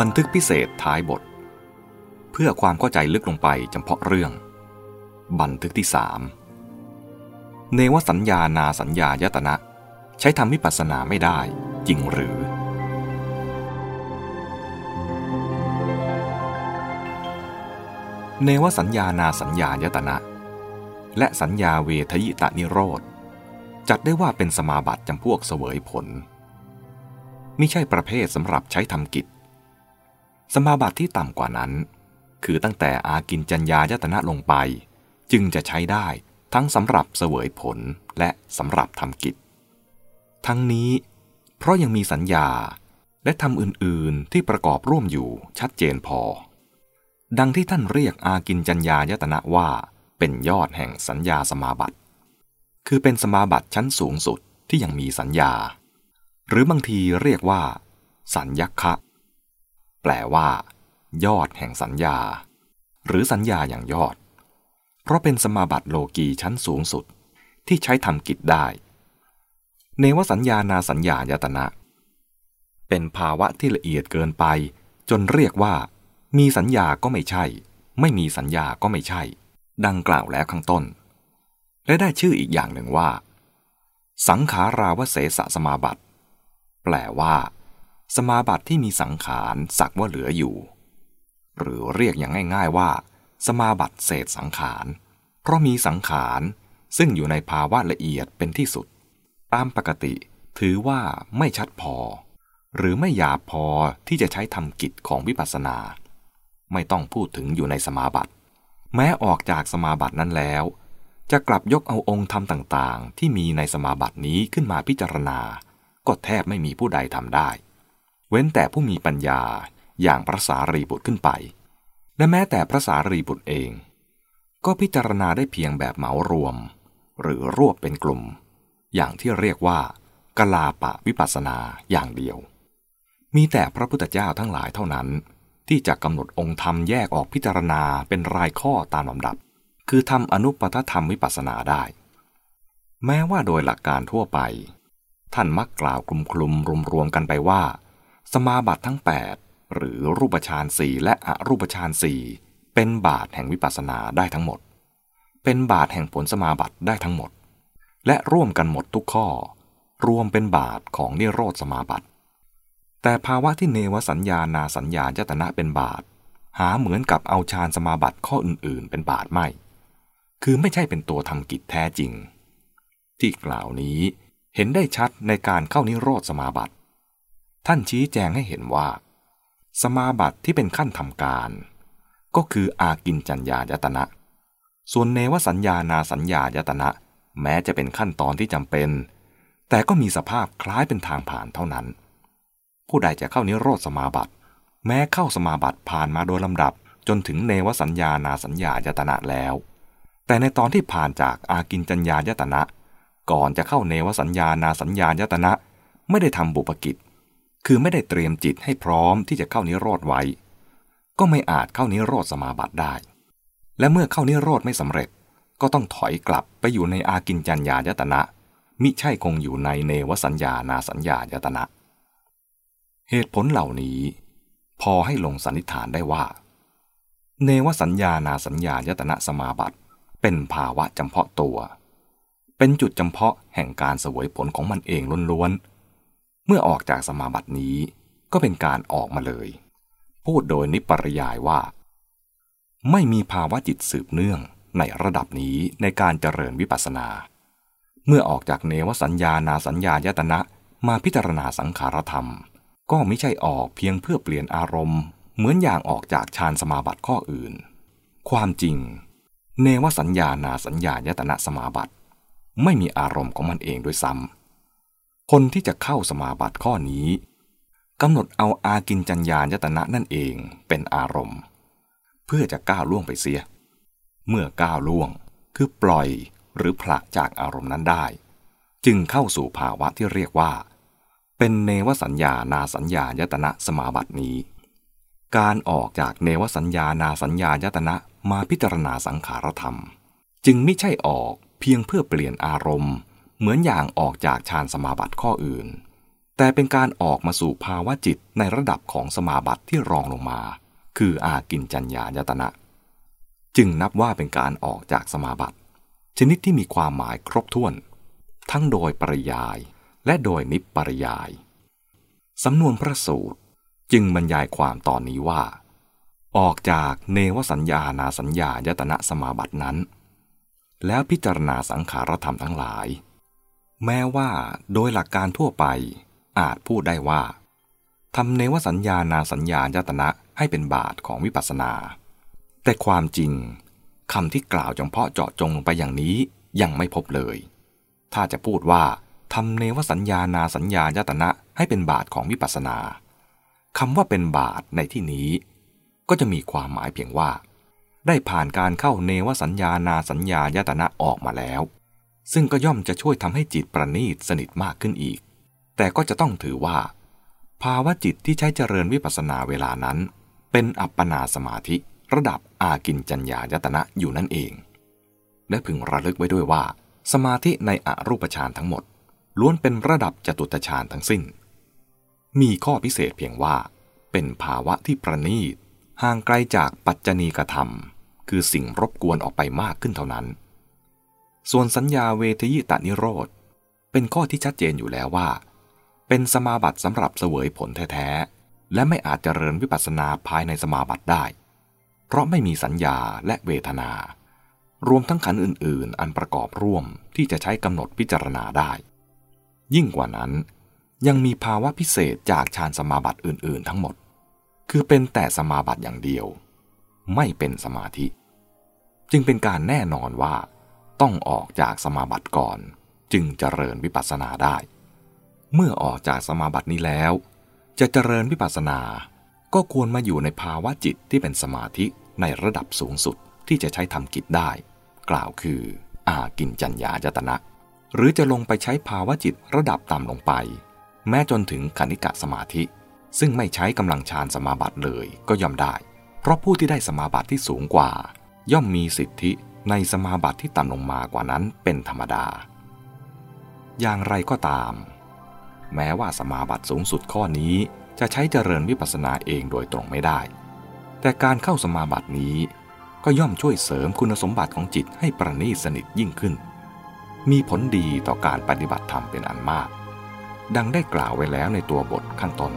บันทึกพิเศษท้ายบท เพื่อความเข้าใจลึกลงไปเฉพาะเรื่อง บันทึกที่สามเนวสัญญานาสัญญายตนะ ใช้ทำวิปัสสนาไม่ได้จริงหรือ เนวสัญญานาสัญญายตนะ และสัญญาเวทยิตานิโรธ จัดได้ว่าเป็นสมาบัติจำพวกเสวยผล ไม่ใช่ประเภทสำหรับใช้ทำกิจ สมาบัติที่ต่ำกว่านั้น คือตั้งแต่อากินจัญญายตนะลงไป จึงจะใช้ได้ทั้งสำหรับเสวยผลและสำหรับทำกิจ ทั้งนี้ เพราะยังมีสัญญาและทำอื่นๆที่ประกอบร่วมอยู่ชัดเจนพอ ดังที่ท่านเรียกอากินจัญญายตนะว่าเป็นยอดแห่งสัญญาสมาบัติ คือเป็นสมาบัติชั้นสูงสุดที่ยังมีสัญญา หรือบางทีเรียกว่า สัญญคะ แปลว่า ยอดแห่งสัญญา หรือสัญญาอย่างยอด เพราะเป็นสมาบัติโลกีชั้นสูงสุด ที่ใช้ทำกิจได้ เนวสัญญานาสัญญายตนะ เป็นภาวะที่ละเอียดเกินไป จนเรียกว่า มีสัญญาก็ไม่ใช่ ไม่มีสัญญาก็ไม่ใช่ ดังกล่าวแล้วข้างต้น และได้ชื่ออีกอย่างหนึ่งว่า สังขาราวเสสสมาบัติ แปลว่า สมาบัติที่มีสังขารสักว่าเหลืออยู่ หรือเรียกอย่างง่าย ๆว่า สมาบัติเศษสังขาร เพราะมีสังขารซึ่งอยู่ในภาวะละเอียดเป็นที่สุด ตามปกติถือว่าไม่ชัดพอ หรือไม่หยาบพอที่จะใช้ทำกิจของวิปัสสนา ไม่ต้องพูดถึงอยู่ในสมาบัติ แม้ออกจากสมาบัตินั้นแล้ว จะกลับยกเอาองค์ธรรมต่างๆ ที่มีในสมาบัตินี้ขึ้นมาพิจารณา ก็แทบไม่มีผู้ใดทำได้ เว้นแต่ผู้มีปัญญาอย่างพระสารีบุตรขึ้นไป และแม้แต่พระสารีบุตรเอง ก็พิจารณาได้เพียงแบบเหมารวม หรือรวบเป็นกลุ่ม อย่างที่เรียกว่ากลาปะวิปัสนาอย่างเดียว มีแต่พระพุทธเจ้าทั้งหลายเท่านั้น ที่จะกำหนดองค์ธรรมแยกออกพิจารณาเป็นรายข้อตามลำดับ คือทำอนุปทธรรมวิปัสนาได้ แม้ว่าโดยหลักการทั่วไป ท่านมักกล่าวคลุมคลุมรวมรวมกันไปว่า สมาบัติทั้ง 8 หรือรูปฌานสี่และอรูปฌานสี่เป็นบาทแห่งวิปัสสนาได้ทั้งหมด เป็นบาทแห่งผลสมาบัติได้ทั้งหมด และร่วมกันหมดทุกข้อ รวมเป็นบาทของนิโรธสมาบัติ แต่ภาวะที่เนวสัญญานาสัญญาจตนะเป็นบาท หาเหมือนกับเอาฌานสมาบัติข้ออื่น ๆ เป็นบาทไม่ คือไม่ใช่เป็นตัวทำกิจแท้จริง ที่กล่าวนี้เห็นได้ชัดในการเข้านิโรธสมาบัติ ท่านชี้แจงให้เห็นว่า สมาบัติที่เป็นขั้นทำการ ก็คืออากินจัญญายตนะ ส่วนเนวสัญญานาสัญญายตนะ แม้จะเป็นขั้นตอนที่จำเป็น แต่ก็มีสภาพคล้ายเป็นทางผ่านเท่านั้น ผู้ใดจะเข้านิโรธสมาบัติ แม้เข้าสมาบัติผ่านมาโดยลำดับจนถึงเนวสัญญานาสัญญายตนะแล้ว แต่ในตอนที่ผ่านจากอากินจัญญายตนะ ก่อนจะเข้าเนวสัญญานาสัญญายตนะ ไม่ได้ทำบุปกิจ คือไม่ได้เตรียมจิตให้พร้อมที่จะเข้านิโรธไว้ ก็ไม่อาจเข้านิโรธสมาบัติได้ และเมื่อเข้านิโรธไม่สำเร็จ ก็ต้องถอยกลับไปอยู่ในอากินจัญญายตนะ มิใช่คงอยู่ในเนวสัญญานาสัญญายตนะ เหตุผลเหล่านี้ พอให้ลงสันนิษฐานได้ว่า เนวสัญญานาสัญญายตนะสมาบัติ เป็นภาวะจำเพาะตัว เป็นจุดจำเพาะแห่งการเสวยผลของมันเองล้วนๆ เมื่อออกจากสมาบัตินี้ก็เป็นการออกมาเลย พูดโดยนิปรยายว่า ไม่มีภาวะจิตสืบเนื่องในระดับนี้ในการเจริญวิปัสสนา เมื่อออกจากเนวสัญญานาสัญญายตนะมาพิจารณาสังขารธรรม ก็ไม่ใช่ออกเพียงเพื่อเปลี่ยนอารมณ์ เหมือนอย่างออกจากฌานสมาบัติข้ออื่น ความจริง เนวสัญญานาสัญญายตนะสมาบัติ ไม่มีอารมณ์ของมันเองด้วยซ้ำ คนที่จะเข้าสมาบัติข้อนี้กำหนดเอาอากินจัญญายตนะนั่นเองเป็นอารมณ์ เพื่อจะก้าวล่วงไปเสีย เมื่อก้าวล่วงคือปล่อยหรือผละจากอารมณ์นั้นได้ จึงเข้าสู่ภาวะที่เรียกว่า เป็นเนวสัญญานาสัญญายตนะสมาบัตินี้ การออกจากเนวสัญญานาสัญญายตนะมาพิจารณาสังขารธรรม จึงไม่ใช่ออกเพียงเพื่อเปลี่ยนอารมณ์ เหมือนอย่างออกจากฌานสมาบัติข้ออื่น แต่เป็นการออกมาสู่ภาวะจิตในระดับของสมาบัติที่รองลงมา คืออากินจัญญายตนะ จึงนับว่าเป็นการออกจากสมาบัติ ชนิดที่มีความหมายครบถ้วน ทั้งโดยปริยายและโดยนิปริยาย สำนวนพระสูตรจึงบรรยายความตอนนี้ว่า ออกจากเนวสัญญานาสัญญายตนะสมาบัตินั้น แล้วพิจารณาสังขารธรรมทั้งหลาย แม้ว่าโดยหลักการทั่วไปอาจพูดได้ว่าทำเนวสัญญานาสัญญายตนะให้เป็นบาทของวิปัสสนา แต่ความจริงคำที่กล่าวเฉพาะเจาะจงลงไปอย่างนี้ยังไม่พบเลย ถ้าจะพูดว่าทำเนวสัญญานาสัญญายตนะให้เป็นบาทของวิปัสสนาคำว่าเป็นบาทในที่นี้ ก็จะมีความหมายเพียงว่า ได้ผ่านการเข้าเนวสัญญานาสัญญายตนะออกมาแล้ว ซึ่งก็ย่อมจะช่วยทำให้จิตประณีตสนิทมากขึ้นอีก แต่ก็จะต้องถือว่า ภาวะจิตที่ใช้เจริญวิปัสสนาเวลานั้น เป็นอัปปนาสมาธิระดับอากินจัญญายตนะอยู่นั่นเอง และพึงระลึกไว้ด้วยว่า สมาธิในอรูปฌานทั้งหมด ล้วนเป็นระดับจตุตฌานทั้งสิ้น มีข้อพิเศษเพียงว่า เป็นภาวะที่ประณีตห่างไกลจากปัจจณีกธรรม คือสิ่งรบกวนออกไปมากขึ้นเท่านั้น ส่วนสัญญาเวทยิตานิโรธ เป็นข้อที่ชัดเจนอยู่แล้วว่า เป็นสมาบัติสำหรับเสวยผลแท้ๆ และไม่อาจเจริญวิปัสสนาภายในสมาบัติได้ เพราะไม่มีสัญญาและเวทนา รวมทั้งขันอื่นๆ อันประกอบร่วมที่จะใช้กำหนดพิจารณาได้ ยิ่งกว่านั้น ยังมีภาวะพิเศษจากฌานสมาบัติอื่นๆ ทั้งหมด คือเป็นแต่สมาบัติอย่างเดียว ไม่เป็นสมาธิ จึงเป็นการแน่นอนว่า ต้องออกจากสมาบัติก่อน จึงเจริญวิปัสสนาได้ เมื่อออกจากสมาบัตินี้แล้ว จะเจริญวิปัสสนา ก็ควรมาอยู่ในภาวะจิตที่เป็นสมาธิในระดับสูงสุดที่จะใช้ทำกิจได้ กล่าวคือ อากินจัญญาจตนะ หรือจะลงไปใช้ภาวะจิตระดับต่ำลงไป แม้จนถึงคณิกะสมาธิ ซึ่งไม่ใช้กำลังฌานสมาบัติเลยก็ย่อมได้ เพราะผู้ที่ได้สมาบัติที่สูงกว่า ย่อมมีสิทธิ ในสมาบัติที่ต่ำลงมากว่านั้นเป็นธรรมดา อย่างไรก็ตาม แม้ว่าสมาบัติสูงสุดข้อนี้จะใช้เจริญวิปัสสนาเองโดยตรงไม่ได้ แต่การเข้าสมาบัตินี้ก็ย่อมช่วยเสริมคุณสมบัติของจิตให้ประณีตสนิทยิ่งขึ้น มีผลดีต่อการปฏิบัติธรรมเป็นอันมาก ดังได้กล่าวไว้แล้วในตัวบทขั้นต้น